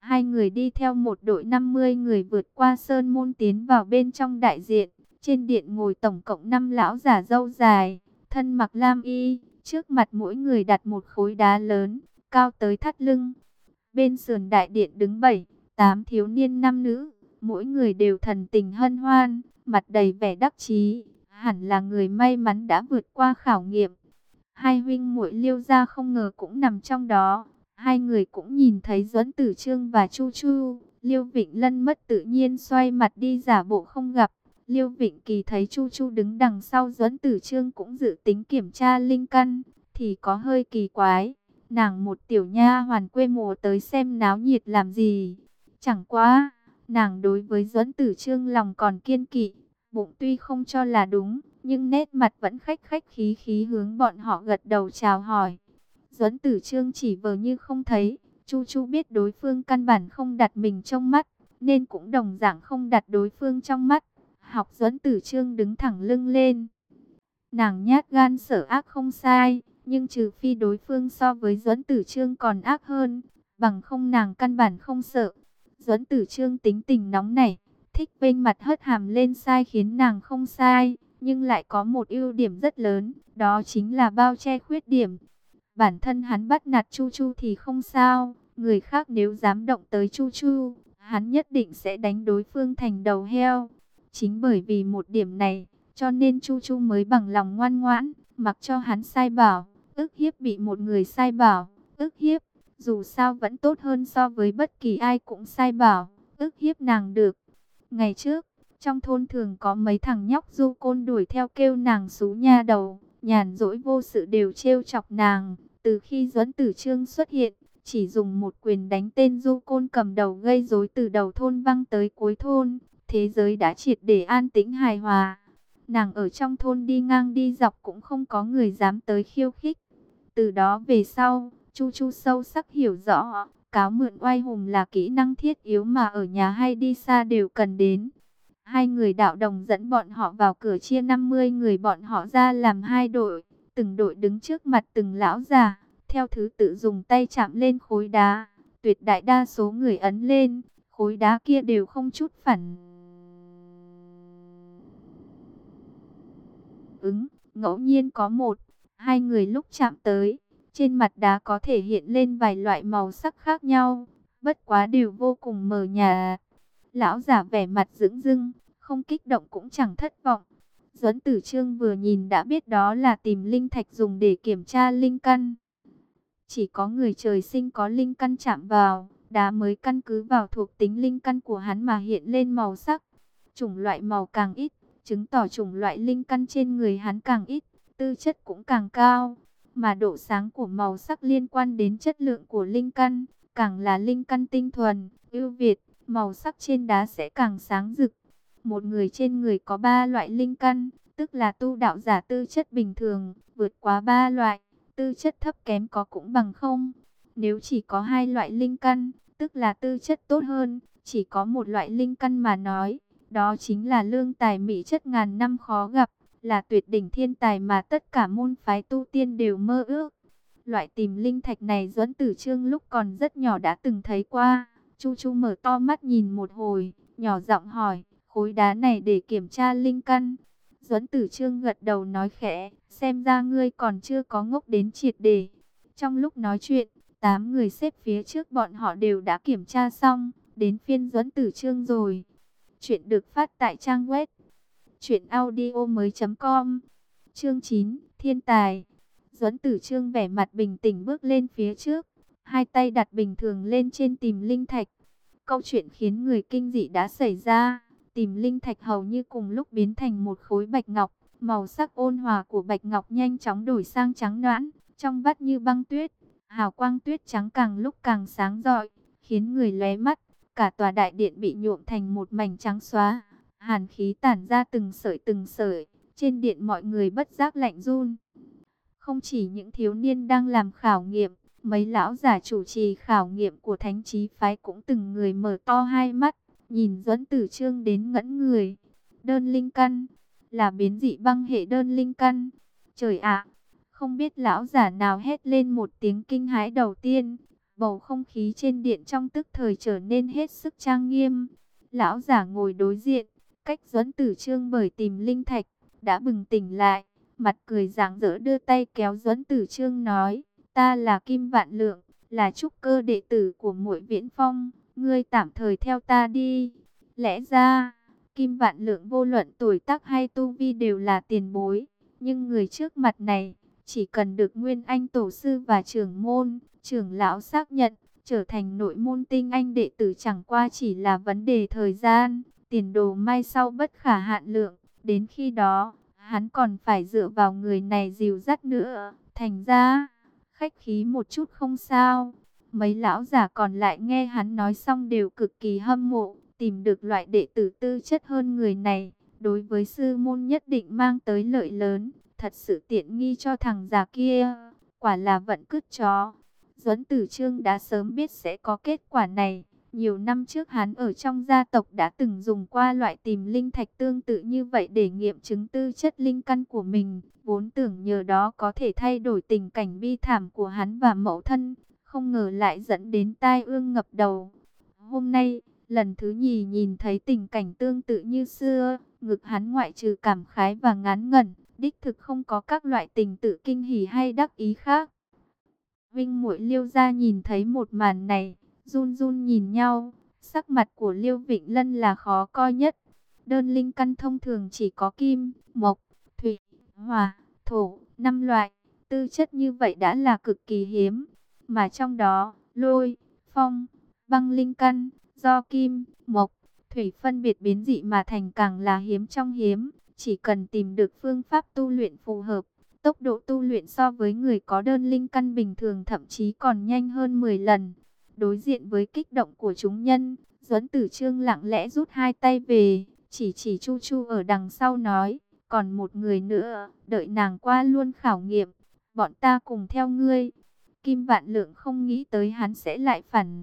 Hai người đi theo một đội 50 người vượt qua sơn môn tiến vào bên trong đại diện. Trên điện ngồi tổng cộng 5 lão giả dâu dài, thân mặc lam y, trước mặt mỗi người đặt một khối đá lớn, cao tới thắt lưng. Bên sườn đại điện đứng 7, 8 thiếu niên nam nữ, mỗi người đều thần tình hân hoan, mặt đầy vẻ đắc chí, hẳn là người may mắn đã vượt qua khảo nghiệm. Hai huynh muội Liêu gia không ngờ cũng nằm trong đó. Hai người cũng nhìn thấy Duẫn Tử Trương và Chu Chu. Liêu Vịnh Lân mất tự nhiên xoay mặt đi giả bộ không gặp. Liêu Vịnh Kỳ thấy Chu Chu đứng đằng sau Duẫn Tử Trương cũng dự tính kiểm tra linh căn, thì có hơi kỳ quái. Nàng một tiểu nha hoàn quê mùa tới xem náo nhiệt làm gì? Chẳng quá, Nàng đối với Duẫn Tử Trương lòng còn kiên kỵ, bụng tuy không cho là đúng, nhưng nét mặt vẫn khách khách khí khí hướng bọn họ gật đầu chào hỏi. Duẫn Tử Trương chỉ vờ như không thấy, Chu Chu biết đối phương căn bản không đặt mình trong mắt, nên cũng đồng dạng không đặt đối phương trong mắt. Học Duẫn Tử Trương đứng thẳng lưng lên. Nàng nhát gan sở ác không sai, nhưng trừ phi đối phương so với Duẫn Tử Trương còn ác hơn, bằng không nàng căn bản không sợ. Duẫn Tử Trương tính tình nóng nảy, thích vênh mặt hất hàm lên sai khiến nàng không sai, nhưng lại có một ưu điểm rất lớn, đó chính là bao che khuyết điểm. Bản thân hắn bắt nạt Chu Chu thì không sao, người khác nếu dám động tới Chu Chu, hắn nhất định sẽ đánh đối phương thành đầu heo. Chính bởi vì một điểm này, cho nên Chu Chu mới bằng lòng ngoan ngoãn, mặc cho hắn sai bảo, ức hiếp bị một người sai bảo, ức hiếp dù sao vẫn tốt hơn so với bất kỳ ai cũng sai bảo, ức hiếp nàng được. Ngày trước, trong thôn thường có mấy thằng nhóc du côn đuổi theo kêu nàng xú nha đầu, nhàn dỗi vô sự đều trêu chọc nàng. Từ khi dẫn Tử Trương xuất hiện, chỉ dùng một quyền đánh tên du côn cầm đầu gây rối từ đầu thôn văng tới cuối thôn, thế giới đã triệt để an tĩnh hài hòa. Nàng ở trong thôn đi ngang đi dọc cũng không có người dám tới khiêu khích. Từ đó về sau, Chu Chu sâu sắc hiểu rõ, cáo mượn oai hùng là kỹ năng thiết yếu mà ở nhà hay đi xa đều cần đến. Hai người đạo đồng dẫn bọn họ vào cửa chia 50 người bọn họ ra làm hai đội, từng đội đứng trước mặt từng lão già, theo thứ tự dùng tay chạm lên khối đá. Tuyệt đại đa số người ấn lên, khối đá kia đều không chút phản ứng, ngẫu nhiên có một, hai người lúc chạm tới, trên mặt đá có thể hiện lên vài loại màu sắc khác nhau, bất quá đều vô cùng mờ nhà. Lão giả vẻ mặt dững dưng, không kích động cũng chẳng thất vọng. Duẫn Tử Trương vừa nhìn đã biết đó là tìm linh thạch dùng để kiểm tra linh căn. Chỉ có người trời sinh có linh căn chạm vào, đá mới căn cứ vào thuộc tính linh căn của hắn mà hiện lên màu sắc. Chủng loại màu càng ít, chứng tỏ chủng loại linh căn trên người hắn càng ít, tư chất cũng càng cao. Mà độ sáng của màu sắc liên quan đến chất lượng của linh căn, càng là linh căn tinh thuần, ưu việt, màu sắc trên đá sẽ càng sáng rực. Một người trên người có ba loại linh căn, tức là tu đạo giả tư chất bình thường, vượt quá ba loại, tư chất thấp kém có cũng bằng không. Nếu chỉ có hai loại linh căn, tức là tư chất tốt hơn, chỉ có một loại linh căn mà nói, đó chính là lương tài mỹ chất ngàn năm khó gặp, là tuyệt đỉnh thiên tài mà tất cả môn phái tu tiên đều mơ ước. Loại tìm linh thạch này Duẫn Tử Trương lúc còn rất nhỏ đã từng thấy qua. Chu Chu mở to mắt nhìn một hồi, nhỏ giọng hỏi, khối đá này để kiểm tra linh căn. Duẫn Tử Trương gật đầu nói khẽ, xem ra ngươi còn chưa có ngốc đến triệt để. Trong lúc nói chuyện, tám người xếp phía trước bọn họ đều đã kiểm tra xong, đến phiên Duẫn Tử Trương rồi. Chuyện được phát tại trang web truyệnaudiomoi.com. Chương 9, Thiên tài. Duẫn Tử Trương vẻ mặt bình tĩnh bước lên phía trước, hai tay đặt bình thường lên trên tìm linh thạch. Câu chuyện khiến người kinh dị đã xảy ra, tìm linh thạch hầu như cùng lúc biến thành một khối bạch ngọc, màu sắc ôn hòa của bạch ngọc nhanh chóng đổi sang trắng noãn trong vắt như băng tuyết, hào quang tuyết trắng càng lúc càng sáng rọi, khiến người lóe mắt, cả tòa đại điện bị nhuộm thành một mảnh trắng xóa, hàn khí tản ra từng sợi từng sợi, trên điện mọi người bất giác lạnh run. Không chỉ những thiếu niên đang làm khảo nghiệm, mấy lão giả chủ trì khảo nghiệm của thánh trí phái cũng từng người mở to hai mắt, nhìn dẫn Tử Trương đến ngẫn người. Đơn linh căn, là biến dị băng hệ đơn linh căn. Trời ạ, không biết lão giả nào hét lên một tiếng kinh hãi đầu tiên, bầu không khí trên điện trong tức thời trở nên hết sức trang nghiêm. Lão giả ngồi đối diện, cách dẫn Tử Trương bởi tìm linh thạch, đã bừng tỉnh lại, mặt cười rạng rỡ đưa tay kéo dẫn Tử Trương nói: Ta là Kim Vạn Lượng, là trúc cơ đệ tử của muội Viễn Phong, ngươi tạm thời theo ta đi. Lẽ ra, Kim Vạn Lượng vô luận tuổi tác hay tu vi đều là tiền bối, nhưng người trước mặt này, chỉ cần được Nguyên Anh Tổ Sư và trưởng môn, trưởng lão xác nhận, trở thành nội môn tinh anh đệ tử chẳng qua chỉ là vấn đề thời gian, tiền đồ mai sau bất khả hạn lượng, đến khi đó, hắn còn phải dựa vào người này dìu dắt nữa, thành ra khách khí một chút không sao. Mấy lão giả còn lại nghe hắn nói xong đều cực kỳ hâm mộ, tìm được loại đệ tử tư chất hơn người này, đối với sư môn nhất định mang tới lợi lớn, thật sự tiện nghi cho thằng già kia, quả là vận cứt chó. Duẫn Tử Trương đã sớm biết sẽ có kết quả này, nhiều năm trước hắn ở trong gia tộc đã từng dùng qua loại tìm linh thạch tương tự như vậy để nghiệm chứng tư chất linh căn của mình. Vốn tưởng nhờ đó có thể thay đổi tình cảnh bi thảm của hắn và mẫu thân. Không ngờ lại dẫn đến tai ương ngập đầu. Hôm nay, lần thứ nhì nhìn thấy tình cảnh tương tự như xưa, ngực hắn ngoại trừ cảm khái và ngán ngẩn, đích thực không có các loại tình tự kinh hỉ hay đắc ý khác. Vinh muội liêu ra nhìn thấy một màn này, run run nhìn nhau, sắc mặt của Liêu Vịnh Lân là khó coi nhất. Đơn linh căn thông thường chỉ có kim, mộc, thủy, hỏa, thổ, năm loại, tư chất như vậy đã là cực kỳ hiếm. Mà trong đó, lôi, phong, băng linh căn, do kim, mộc, thủy phân biệt biến dị mà thành càng là hiếm trong hiếm. Chỉ cần tìm được phương pháp tu luyện phù hợp, tốc độ tu luyện so với người có đơn linh căn bình thường thậm chí còn nhanh hơn 10 lần. Đối diện với kích động của chúng nhân, Duẫn Tử Trương lặng lẽ rút hai tay về, chỉ chỉ Chu Chu ở đằng sau nói, còn một người nữa, đợi nàng qua luôn khảo nghiệm. bọn ta cùng theo ngươi. Kim Vạn Lượng không nghĩ tới hắn sẽ lại phản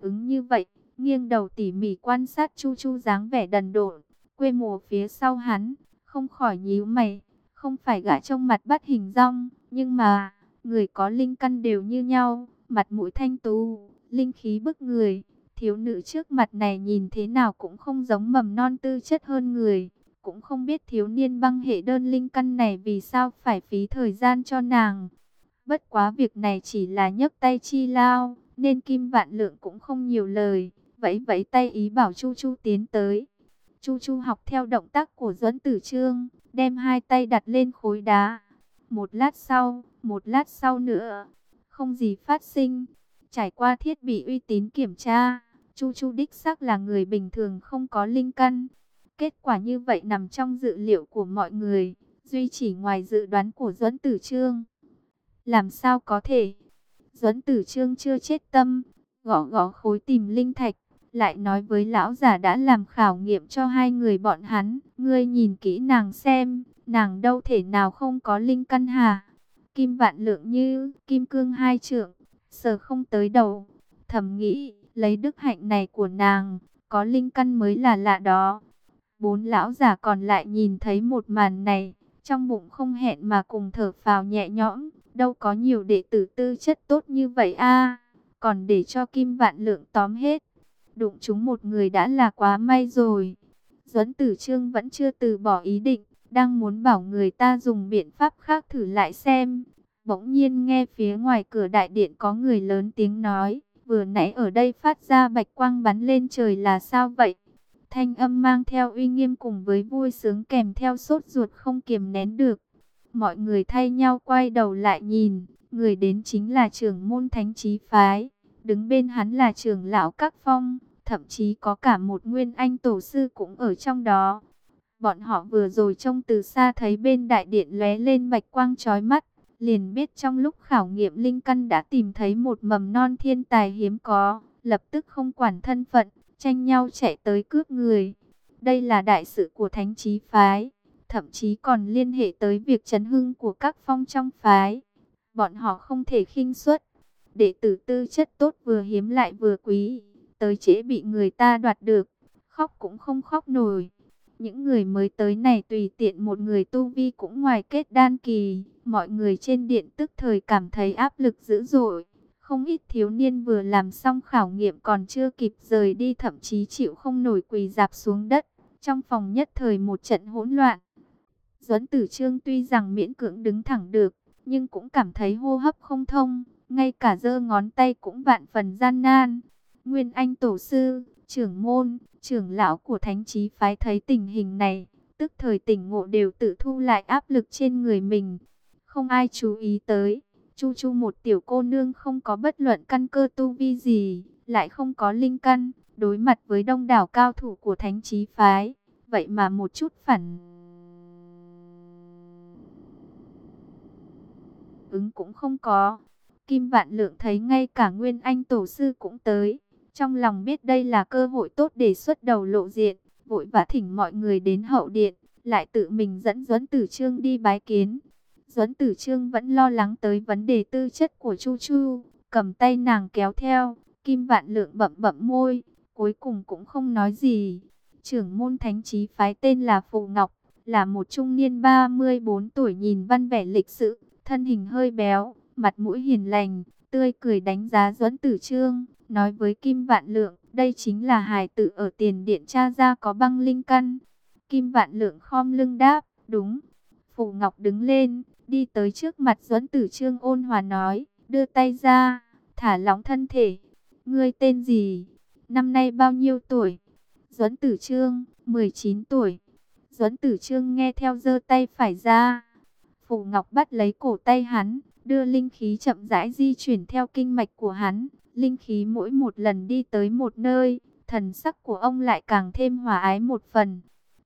ứng như vậy, nghiêng đầu tỉ mỉ quan sát Chu Chu dáng vẻ đần độn, quê mùa phía sau hắn, không khỏi nhíu mày, không phải gã trong mặt bắt hình rong, nhưng mà, người có linh căn đều như nhau, mặt mũi thanh tú, linh khí bức người, thiếu nữ trước mặt này nhìn thế nào cũng không giống mầm non tư chất hơn người, cũng không biết thiếu niên băng hệ đơn linh căn này vì sao phải phí thời gian cho nàng. Bất quá việc này chỉ là nhấc tay chi lao, nên Kim Vạn Lượng cũng không nhiều lời, vẫy vẫy tay ý bảo Chu Chu tiến tới. Chu Chu học theo động tác của Duẫn Tử Trương, đem hai tay đặt lên khối đá. Một lát sau, một lát sau nữa, không gì phát sinh. Trải qua thiết bị uy tín kiểm tra, Chu Chu đích xác là người bình thường không có linh căn. Kết quả như vậy nằm trong dự liệu của mọi người, duy chỉ ngoài dự đoán của Duẫn Tử Trương. Làm sao có thể? Duẫn Tử Trương chưa chết tâm, gõ gõ khối tìm linh thạch, lại nói với lão già đã làm khảo nghiệm cho hai người bọn hắn, ngươi nhìn kỹ nàng xem, nàng đâu thể nào không có linh căn hà. Kim vạn lượng như kim cương hai trượng, sờ không tới đầu, thầm nghĩ, lấy đức hạnh này của nàng, có linh căn mới là lạ đó. Bốn lão già còn lại nhìn thấy một màn này, trong bụng không hẹn mà cùng thở phào nhẹ nhõm, đâu có nhiều đệ tử tư chất tốt như vậy a còn để cho kim vạn lượng tóm hết. Đụng chúng một người đã là quá may rồi. Duẫn Tử Trương vẫn chưa từ bỏ ý định, đang muốn bảo người ta dùng biện pháp khác thử lại xem. Bỗng nhiên nghe phía ngoài cửa đại điện có người lớn tiếng nói, vừa nãy ở đây phát ra bạch quang bắn lên trời là sao vậy? Thanh âm mang theo uy nghiêm cùng với vui sướng kèm theo sốt ruột không kiềm nén được. Mọi người thay nhau quay đầu lại nhìn, người đến chính là trưởng môn thánh trí phái. Đứng bên hắn là trưởng lão các phong, thậm chí có cả một nguyên anh tổ sư cũng ở trong đó. Bọn họ vừa rồi trông từ xa thấy bên đại điện lóe lên bạch quang chói mắt, liền biết trong lúc khảo nghiệm linh căn đã tìm thấy một mầm non thiên tài hiếm có, lập tức không quản thân phận, tranh nhau chạy tới cướp người. Đây là đại sự của thánh trí phái, thậm chí còn liên hệ tới việc chấn hưng của các phong trong phái. Bọn họ không thể khinh suất, đệ tử tư chất tốt vừa hiếm lại vừa quý, tới trễ bị người ta đoạt được, khóc cũng không khóc nổi. Những người mới tới này tùy tiện một người tu vi cũng ngoài kết đan kỳ, mọi người trên điện tức thời cảm thấy áp lực dữ dội. Không ít thiếu niên vừa làm xong khảo nghiệm còn chưa kịp rời đi thậm chí chịu không nổi quỳ dạp xuống đất. Trong phòng nhất thời một trận hỗn loạn. Duẫn Tử Trương tuy rằng miễn cưỡng đứng thẳng được, nhưng cũng cảm thấy hô hấp không thông, ngay cả giơ ngón tay cũng vạn phần gian nan. Nguyên Anh Tổ Sư, trưởng môn, trưởng lão của thánh trí phái thấy tình hình này, tức thời tỉnh ngộ đều tự thu lại áp lực trên người mình. Không ai chú ý tới, Chu Chu một tiểu cô nương không có bất luận căn cơ tu vi gì, lại không có linh căn, đối mặt với đông đảo cao thủ của thánh trí phái, vậy mà một chút phản ứng cũng không có. Kim Vạn Lượng thấy ngay cả Nguyên Anh Tổ Sư cũng tới. Trong lòng biết đây là cơ hội tốt để xuất đầu lộ diện, vội vã thỉnh mọi người đến hậu điện, lại tự mình dẫn Duẫn Tử Trương đi bái kiến. Duẫn Tử Trương vẫn lo lắng tới vấn đề tư chất của Chu Chu, cầm tay nàng kéo theo, Kim Vạn Lượng bậm bậm môi, cuối cùng cũng không nói gì. Trưởng môn thánh trí phái tên là Phù Ngọc, là một trung niên 34 tuổi nhìn văn vẻ lịch sự, thân hình hơi béo, mặt mũi hiền lành, tươi cười đánh giá Duẫn Tử Trương, nói với Kim Vạn Lượng, đây chính là hài tử ở tiền điện cha ra có băng linh căn. Kim Vạn Lượng khom lưng đáp, đúng. Phù Ngọc đứng lên, đi tới trước mặt Duẫn Tử Trương ôn hòa nói, đưa tay ra, thả lỏng thân thể. Ngươi tên gì? Năm nay bao nhiêu tuổi? Duẫn Tử Trương, 19 tuổi. Duẫn Tử Trương nghe theo giơ tay phải ra. Phù Ngọc bắt lấy cổ tay hắn, đưa linh khí chậm rãi di chuyển theo kinh mạch của hắn. Linh khí mỗi một lần đi tới một nơi, thần sắc của ông lại càng thêm hòa ái một phần.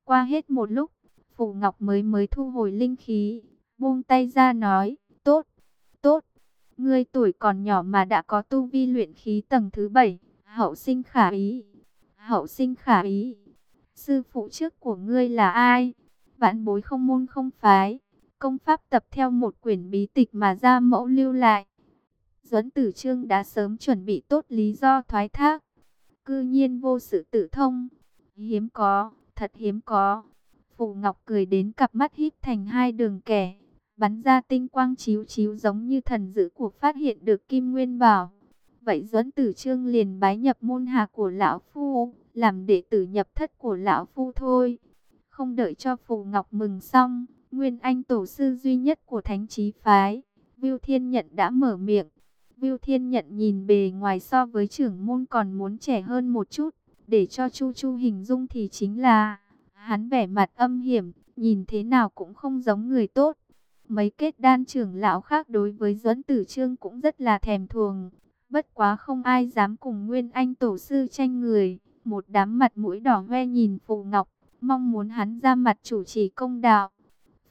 Qua hết một lúc, Phù Ngọc mới mới thu hồi linh khí, buông tay ra nói, tốt, tốt, ngươi tuổi còn nhỏ mà đã có tu vi luyện khí tầng thứ bảy, hậu sinh khả ý, hậu sinh khả ý. Sư phụ trước của ngươi là ai? vãn bối không môn không phái. Công pháp tập theo một quyển bí tịch mà ra mẫu lưu lại. Duẫn Tử Trương đã sớm chuẩn bị tốt lý do thoái thác. Cư nhiên vô sự tự thông. Hiếm có, thật hiếm có. Phù Ngọc cười đến cặp mắt híp thành hai đường kẻ. Bắn ra tinh quang chiếu chiếu giống như thần dữ của phát hiện được Kim Nguyên Bảo. Vậy Duẫn Tử Trương liền bái nhập môn hạ của Lão Phu, làm đệ tử nhập thất của Lão Phu thôi. Không đợi cho Phù Ngọc mừng xong, Nguyên Anh tổ sư duy nhất của Thánh trí Phái, Viu Thiên Nhận đã mở miệng. Viu Thiên Nhận nhìn bề ngoài so với trưởng môn còn muốn trẻ hơn một chút, để cho Chu Chu hình dung thì chính là hắn vẻ mặt âm hiểm, nhìn thế nào cũng không giống người tốt. Mấy kết đan trưởng lão khác đối với Duẫn Tử Trương cũng rất là thèm thuồng, bất quá không ai dám cùng Nguyên Anh tổ sư tranh người. Một đám mặt mũi đỏ hoe nhìn Phù Ngọc, mong muốn hắn ra mặt chủ trì công đạo.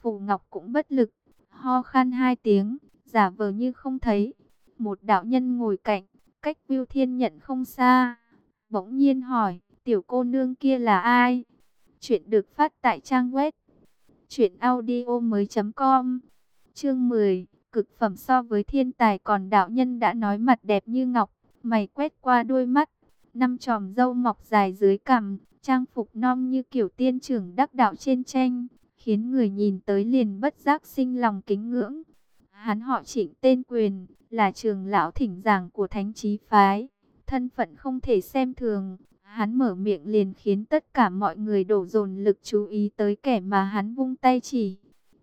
Phù Ngọc cũng bất lực, ho khan hai tiếng, giả vờ như không thấy. Một đạo nhân ngồi cạnh, cách Viu Thiên nhận không xa. Bỗng nhiên hỏi, tiểu cô nương kia là ai? Chuyện được phát tại trang web mới.com, Chương 10, cực phẩm so với thiên tài còn đạo nhân đã nói mặt đẹp như ngọc, mày quét qua đôi mắt, năm tròm râu mọc dài dưới cằm, trang phục non như kiểu tiên trưởng đắc đạo trên tranh, khiến người nhìn tới liền bất giác sinh lòng kính ngưỡng. Hắn họ Trịnh tên Quyền, là trường lão thỉnh giảng của Thánh trí phái, thân phận không thể xem thường. Hắn mở miệng liền khiến tất cả mọi người đổ dồn lực chú ý tới kẻ mà hắn vung tay chỉ.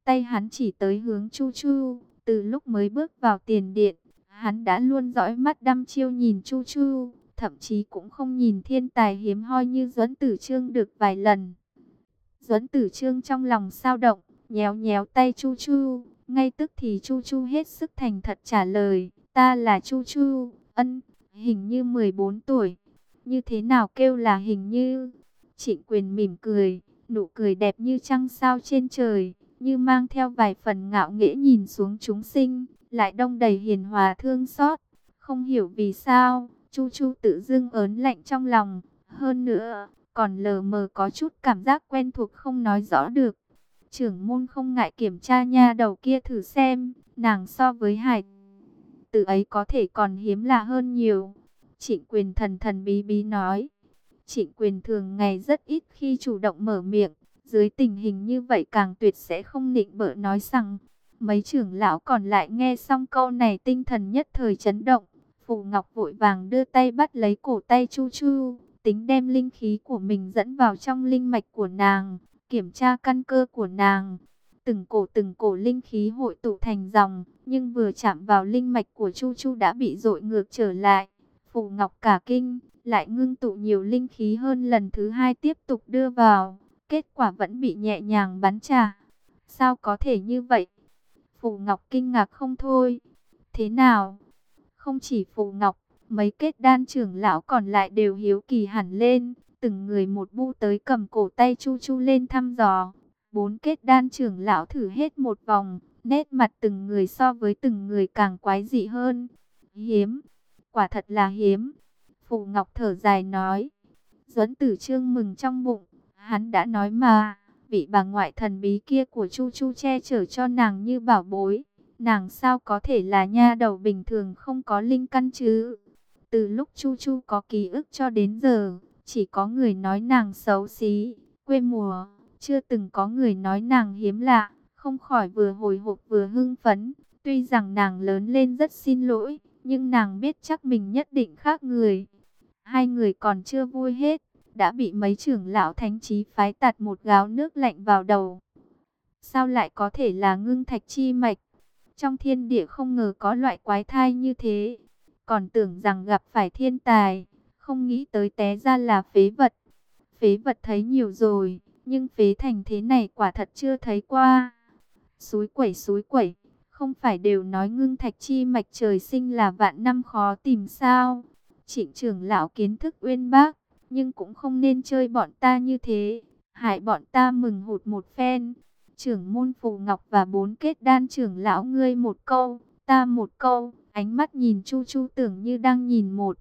Tay hắn chỉ tới hướng Chu Chu, từ lúc mới bước vào tiền điện, hắn đã luôn dõi mắt đăm chiêu nhìn Chu Chu, thậm chí cũng không nhìn thiên tài hiếm hoi như Duẫn Tử Trương được vài lần. Duẫn Tử Trương trong lòng sao động, nhéo nhéo tay Chu Chu, ngay tức thì Chu Chu hết sức thành thật trả lời, ta là Chu Chu, ân, hình như 14 tuổi. Như thế nào kêu là hình như? Trịnh quyền mỉm cười, nụ cười đẹp như trăng sao trên trời, như mang theo vài phần ngạo nghễ nhìn xuống chúng sinh, lại đông đầy hiền hòa thương xót. Không hiểu vì sao, Chu Chu tự dưng ớn lạnh trong lòng, hơn nữa, còn lờ mờ có chút cảm giác quen thuộc không nói rõ được. Trưởng môn không ngại kiểm tra nha đầu kia thử xem, nàng so với hải tử ấy có thể còn hiếm là hơn nhiều. Trịnh quyền thần thần bí bí nói. Trịnh quyền thường ngày rất ít khi chủ động mở miệng, dưới tình hình như vậy càng tuyệt sẽ không nịnh bợ nói rằng. Mấy trưởng lão còn lại nghe xong câu này tinh thần nhất thời chấn động. Phù Ngọc vội vàng đưa tay bắt lấy cổ tay Chu Chu, tính đem linh khí của mình dẫn vào trong linh mạch của nàng, kiểm tra căn cơ của nàng. Từng cổ từng cổ linh khí hội tụ thành dòng, nhưng vừa chạm vào linh mạch của Chu Chu đã bị dội ngược trở lại. Phù Ngọc cả kinh, lại ngưng tụ nhiều linh khí hơn lần thứ hai tiếp tục đưa vào, kết quả vẫn bị nhẹ nhàng bắn trả. Sao có thể như vậy? Phù Ngọc kinh ngạc không thôi. Thế nào? Không chỉ Phù Ngọc, mấy kết đan trưởng lão còn lại đều hiếu kỳ hẳn lên, từng người một bu tới cầm cổ tay Chu Chu lên thăm dò. Bốn kết đan trưởng lão thử hết một vòng, nét mặt từng người so với từng người càng quái dị hơn. Hiếm, quả thật là hiếm. Phù Ngọc thở dài nói. Duẫn Tử Trương mừng trong bụng, hắn đã nói mà, vị bà ngoại thần bí kia của Chu Chu che chở cho nàng như bảo bối, nàng sao có thể là nha đầu bình thường không có linh căn chứ? Từ lúc Chu Chu có ký ức cho đến giờ, chỉ có người nói nàng xấu xí, quê mùa, chưa từng có người nói nàng hiếm lạ, không khỏi vừa hồi hộp vừa hưng phấn. Tuy rằng nàng lớn lên rất xin lỗi, nhưng nàng biết chắc mình nhất định khác người. Hai người còn chưa vui hết, đã bị mấy trưởng lão thánh trí phái tạt một gáo nước lạnh vào đầu. Sao lại có thể là ngưng thạch chi mạch? Trong thiên địa không ngờ có loại quái thai như thế. Còn tưởng rằng gặp phải thiên tài, không nghĩ tới té ra là phế vật. Phế vật thấy nhiều rồi, nhưng phế thành thế này quả thật chưa thấy qua. Suối quẩy suối quẩy, không phải đều nói ngưng thạch chi mạch trời sinh là vạn năm khó tìm sao. Trịnh trưởng lão kiến thức uyên bác, nhưng cũng không nên chơi bọn ta như thế. Hại bọn ta mừng hụt một phen. Trưởng môn phù ngọc và bốn kết đan trưởng lão ngươi một câu, ta một câu. Ánh mắt nhìn chu chu tưởng như đang nhìn một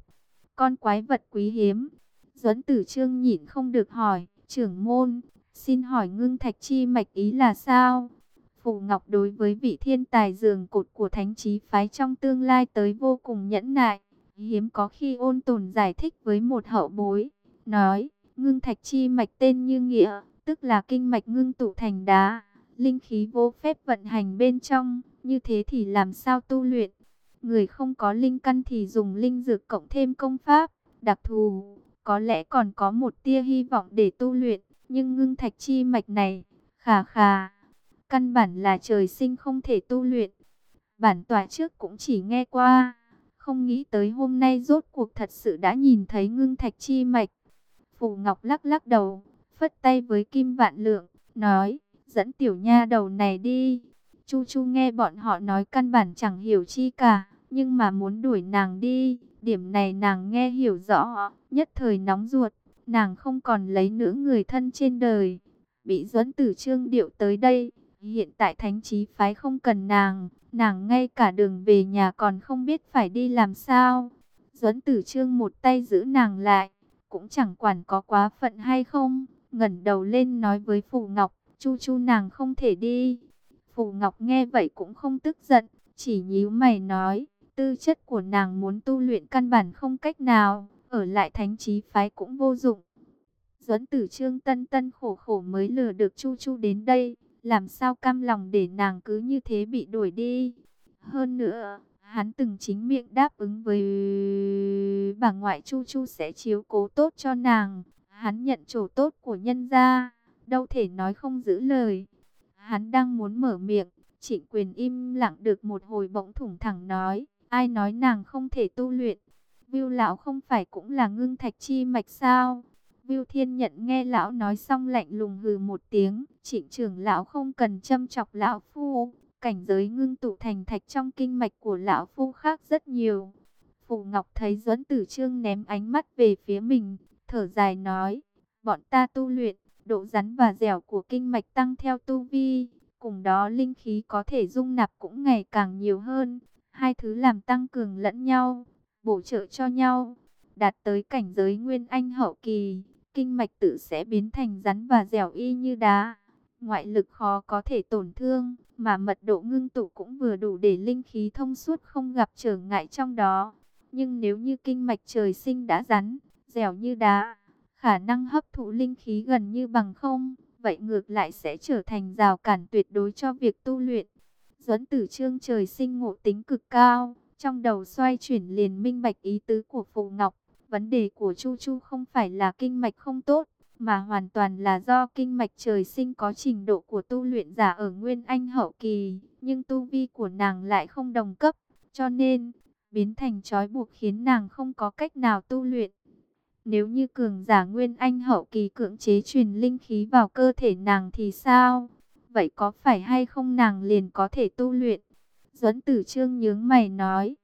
con quái vật quý hiếm. Duẫn tử trương nhịn không được hỏi, trưởng môn, Xin hỏi ngưng thạch chi mạch ý là sao? Phù Ngọc đối với vị thiên tài dường cột của thánh trí phái trong tương lai tới vô cùng nhẫn nại. Hiếm có khi ôn tồn giải thích với một hậu bối. Nói, ngưng thạch chi mạch tên như nghĩa, tức là kinh mạch ngưng tụ thành đá. Linh khí vô phép vận hành bên trong, như thế thì làm sao tu luyện? Người không có linh căn thì dùng linh dược cộng thêm công pháp, đặc thù, có lẽ còn có một tia hy vọng để tu luyện. Nhưng ngưng thạch chi mạch này, khà khà, căn bản là trời sinh không thể tu luyện. Bản tòa trước cũng chỉ nghe qua, không nghĩ tới hôm nay rốt cuộc thật sự đã nhìn thấy ngưng thạch chi mạch. Phù Ngọc lắc lắc đầu, phất tay với Kim Vạn Lượng, nói, dẫn tiểu nha đầu này đi. Chu Chu nghe bọn họ nói căn bản chẳng hiểu chi cả, nhưng mà muốn đuổi nàng đi, điểm này nàng nghe hiểu rõ, nhất thời nóng ruột, nàng không còn lấy nữ người thân trên đời. Bị dẫn tử trương điệu tới đây, hiện tại thánh trí phái không cần nàng, nàng ngay cả đường về nhà còn không biết phải đi làm sao. Duẫn Tử Trương một tay giữ nàng lại, cũng chẳng quản có quá phận hay không, ngẩng đầu lên nói với Phù Ngọc, "Chu Chu nàng không thể đi." Phù Ngọc nghe vậy cũng không tức giận, chỉ nhíu mày nói, "Tư chất của nàng muốn tu luyện căn bản không cách nào, ở lại thánh trí phái cũng vô dụng." Duẫn Tử Trương tân tân khổ khổ mới lừa được Chu Chu đến đây, làm sao cam lòng để nàng cứ như thế bị đuổi đi. Hơn nữa, hắn từng chính miệng đáp ứng với bà ngoại Chu Chu sẽ chiếu cố tốt cho nàng. Hắn nhận chỗ tốt của nhân gia, đâu thể nói không giữ lời. Hắn đang muốn mở miệng, trịnh quyền im lặng được một hồi bỗng thủng thẳng nói, ai nói nàng không thể tu luyện. Viu lão không phải cũng là ngưng thạch chi mạch sao? Viu Thiên Nhận nghe lão nói xong lạnh lùng hừ một tiếng, trịnh trưởng lão không cần châm chọc lão phu, cảnh giới ngưng tụ thành thạch trong kinh mạch của lão phu khác rất nhiều. Phù Ngọc thấy Duẫn Tử Trương ném ánh mắt về phía mình, thở dài nói, bọn ta tu luyện, độ rắn và dẻo của kinh mạch tăng theo tu vi, cùng đó linh khí có thể dung nạp cũng ngày càng nhiều hơn, hai thứ làm tăng cường lẫn nhau, bổ trợ cho nhau, đạt tới cảnh giới nguyên anh hậu kỳ kinh mạch tự sẽ biến thành rắn và dẻo y như đá. Ngoại lực khó có thể tổn thương, mà mật độ ngưng tụ cũng vừa đủ để linh khí thông suốt không gặp trở ngại trong đó. Nhưng nếu như kinh mạch trời sinh đã rắn, dẻo như đá, khả năng hấp thụ linh khí gần như bằng không, vậy ngược lại sẽ trở thành rào cản tuyệt đối cho việc tu luyện. Duẫn tử trương trời sinh ngộ tính cực cao, trong đầu xoay chuyển liền minh bạch ý tứ của Phù Ngọc. Vấn đề của Chu Chu không phải là kinh mạch không tốt, mà hoàn toàn là do kinh mạch trời sinh có trình độ của tu luyện giả ở Nguyên Anh hậu kỳ, nhưng tu vi của nàng lại không đồng cấp, cho nên biến thành trói buộc khiến nàng không có cách nào tu luyện. Nếu như cường giả Nguyên Anh hậu kỳ cưỡng chế truyền linh khí vào cơ thể nàng thì sao? Vậy có phải hay không nàng liền có thể tu luyện? Duẫn Tử Trương nhướng mày nói.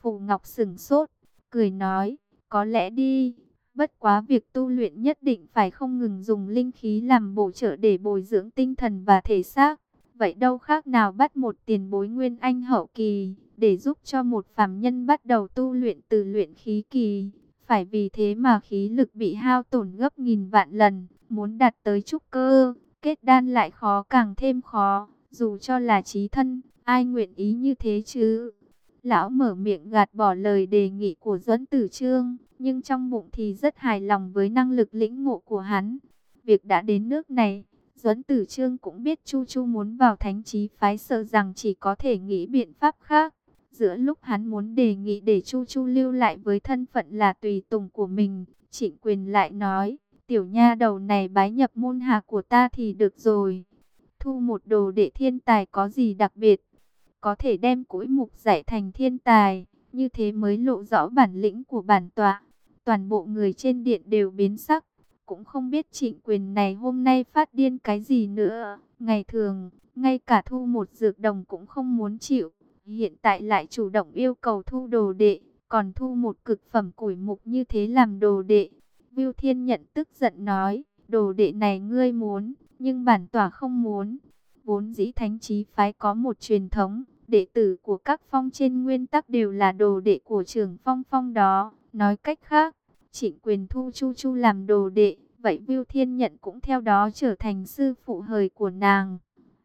Phù Ngọc sững sốt, cười nói, có lẽ đi, bất quá việc tu luyện nhất định phải không ngừng dùng linh khí làm bổ trợ để bồi dưỡng tinh thần và thể xác. Vậy đâu khác nào bắt một tiền bối nguyên anh hậu kỳ, để giúp cho một phàm nhân bắt đầu tu luyện từ luyện khí kỳ. Phải vì thế mà khí lực bị hao tổn gấp nghìn vạn lần, muốn đạt tới trúc cơ, kết đan lại khó càng thêm khó, dù cho là trí thân, ai nguyện ý như thế chứ? Lão mở miệng gạt bỏ lời đề nghị của Duẫn Tử Trương, nhưng trong bụng thì rất hài lòng với năng lực lĩnh ngộ của hắn. Việc đã đến nước này, Duẫn Tử Trương cũng biết Chu Chu muốn vào thánh trí phái sợ rằng chỉ có thể nghĩ biện pháp khác. Giữa lúc hắn muốn đề nghị để Chu Chu lưu lại với thân phận là tùy tùng của mình, Trịnh Quyền lại nói, tiểu nha đầu này bái nhập môn hạ của ta thì được rồi. Thu một đồ đệ thiên tài có gì đặc biệt? có thể đem cũi mục giải thành thiên tài, như thế mới lộ rõ bản lĩnh của bản tọa. Toàn bộ người trên điện đều biến sắc, cũng không biết trịnh quyền này hôm nay phát điên cái gì nữa. Ngày thường, ngay cả thu một dược đồng cũng không muốn chịu, hiện tại lại chủ động yêu cầu thu đồ đệ, còn thu một cực phẩm củi mục như thế làm đồ đệ. Viu Thiên nhận tức giận nói, đồ đệ này ngươi muốn, nhưng bản tỏa không muốn. Vốn dĩ thánh trí phái có một truyền thống, đệ tử của các phong trên nguyên tắc đều là đồ đệ của trưởng phong phong đó. Nói cách khác, trịnh quyền thu Chu Chu làm đồ đệ, vậy Viu Thiên Nhận cũng theo đó trở thành sư phụ hời của nàng.